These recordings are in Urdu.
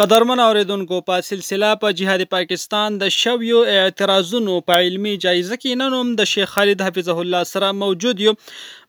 قدرمن اوریدونکو په سلسله په جهاد پاکستان د شویو اعتراضونو په علمی جایزه کې نن هم د شیخ خالد حفظه الله سره موجود یو.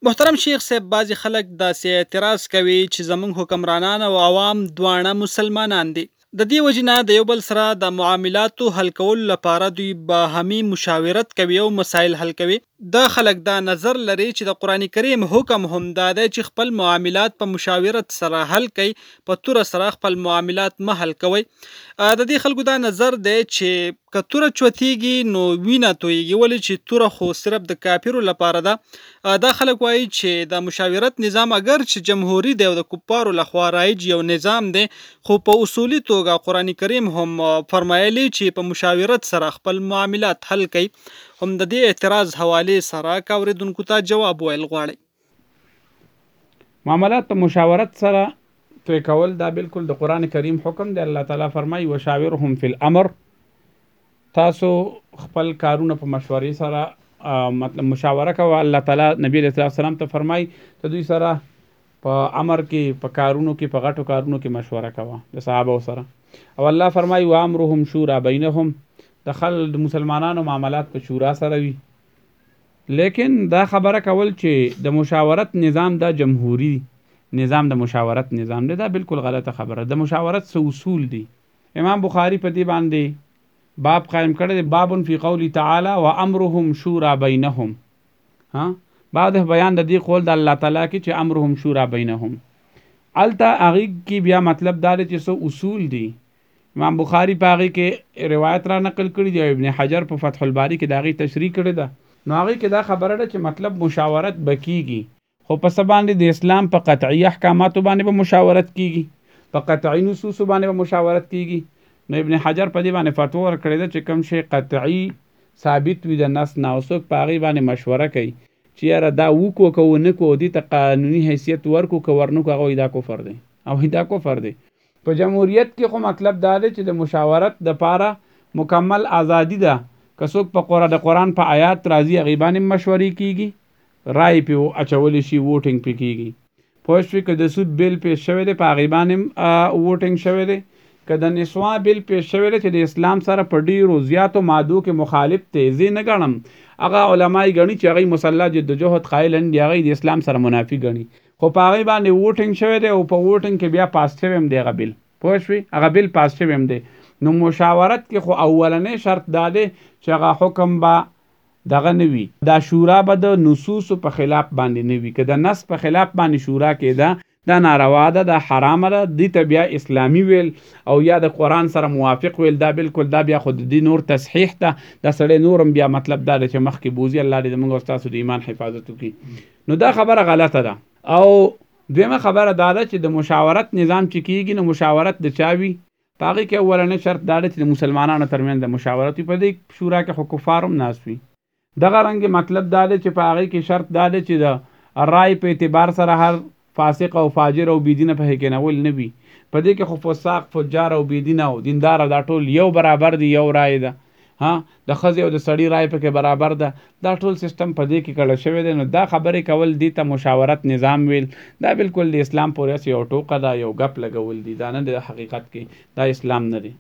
محترم شیخ صاحب، بعضی خلک د سی اعتراض کوي چې زمونږ حکمرانان او عوام دوانه مسلمانان دي. د دې وجنه د یو بل سره د معاملاتو حل کول لپاره دوی به همي مشاورت کوي او مسایل حل کوي. د خلک دا نظر لري چې د قران کریم حکم هم دا دی چې خپل معاملات په مشاورت سره حل کړي، په تور سره خپل معاملات مه حل کوي د دې خلکو دا نظر دی چې کتور چوتیږي، نو وینا تویږي ولې چې تور خو صرف د کافرو لپاره ده. دا خلک وایي چې د مشاورت نظام اگر چې جمهوریت دی او د کوپارو لخوا رایج یو نظام دی، خو په اصولي توګه قران کریم هم فرمایلی چې په مشاورت سره خپل معاملات حل کړي. هم د دې اعتراض حواله سره کاوریدونکو ته جواب ویل غواړي. معاملات مشاورت سره تو کول دا بالکل د قران کریم حکم دی. الله تعالی فرمایي، وشاورهم فی الامر. تاسو خپل کارونه په مشورې سره مطلب مشاوره کوي الله تعالی نبی رسول الله سلام ته فرمایي، ته دوی سره په امر کې، په کارونو کې، په غټو کارونو کې مشوره کوي د صحابه سره. او الله فرمایي، وامرهم شورا بینهم. د خل د مسلمانانو معاملات په شورا سره وي. لیکن دا خبره کول چې د مشاورت نظام دا جمهوری نظام د مشاورت نظام دی. دا بالکل غلطه خبره د مشاورت سو اصول دي؟ امام بخاری په دې باندې باب قائم کړی دی. باب فی قول تعالی و امرهم شورا بینهم. ها؟ بعد بیان د دې قول د الله تعالی کې چې امرهم شورا بینهم. التا اغه کی بیا مطلب دا چې سو اصول دي. امام بخاری پاغي کې روایت را نقل کړی دی ابن حجر په فتح الباری کې داغي تشریح کړی ده. نو هغه کې دا خبره ده چې مطلب مشاورت بکیږي خو په سبا د اسلام په قطعی احکامات باندې به مشاورت کیږي؟ په قطعی نصوص باندې به مشاورت کیږي؟ نو ابن حجر په دې باندې فتوا ورکړی ده چې کوم شی قطعی ثابت وي د نس ناوسوک پاغي باندې مشوره کوي. چې یاره دا وکو کو نه کو دي ته قانوني حیثیت ورکو کو ورنو کو هغه دا کفر دی. او دا کفر دی. په جمهوریت کې خو مطلب دا دی چې د مشاورت د پاره مکمل ازادي ده. که څوک په قرآن د قرآن په آیات راځي غیبان مشورې کیږي رای په اچول شي، ووټینګ پې کیږي. پوه شوي که د سود بیل پیش شوی دی، په غیبان ووټینګ شوی دی. که د نسوا بیل پیش شوی دی چې د اسلام سره په ډیرو زیاتو مادو کې مخالف تیزی نه ګڼم. هغه علماي غني چې هغه مسلح جدوجہد قائل دي هغه د اسلام سره منافي غني خو په هغه باندې ووټینګ شوی دی او په ووټینګ کې بیا پاس شوی هم دی هغه بل پوه شوي هغه بل پاس شوی هم دی. نو مشاورت کې خو اولنې شرط دا دی چې هغه حکم به دغه نه دا شورا به د نصوص په خلاف باندې نه وي. که د نس په خلاف باندې شورا کېده دا ناروا ده، دا حرام ده. دې ته بیا اسلامی ویل او یا د قران سره موافق ویل، دا بالکل دا بیا خود دې نور تصحیح ده. د سړی نورم بیا مطلب دا چې مخکې بوزي الله دې موږ استاد د ایمان حفاظت وکړي. نو دا خبره غلطه ده. او دویمه خبره دا ده چې د مشاورت نظام چې کیږي؟ نو مشاورت د چاوي پاغي کې اولنې شرط دا دی چې مسلمانانو ترمن د مشاورت په دې شورا کې حکوفارم ناسوي دغه رنګ مطلب دا دی چې پاغي کې شرط دا دی چې د رائے په اعتبار سره هر فاسق او فاجر او بيدینه په کې نه ول نبي په دې کې خو فساق، فجار او بيدینه او دیندار دا ټول یو برابر دی، یو رائے ده ها، د خزي او د سړی رائے په کې برابر ده. دا ټول سیستم په دې کې کړه شوی دی. نو دا خبرې کول دي ته مشاورت نظام ویل. دا بالکل د اسلام پورې یو ټوکه دا یو غپ لګول دي. دا نه د حقیقت کې، دا اسلام نه دی.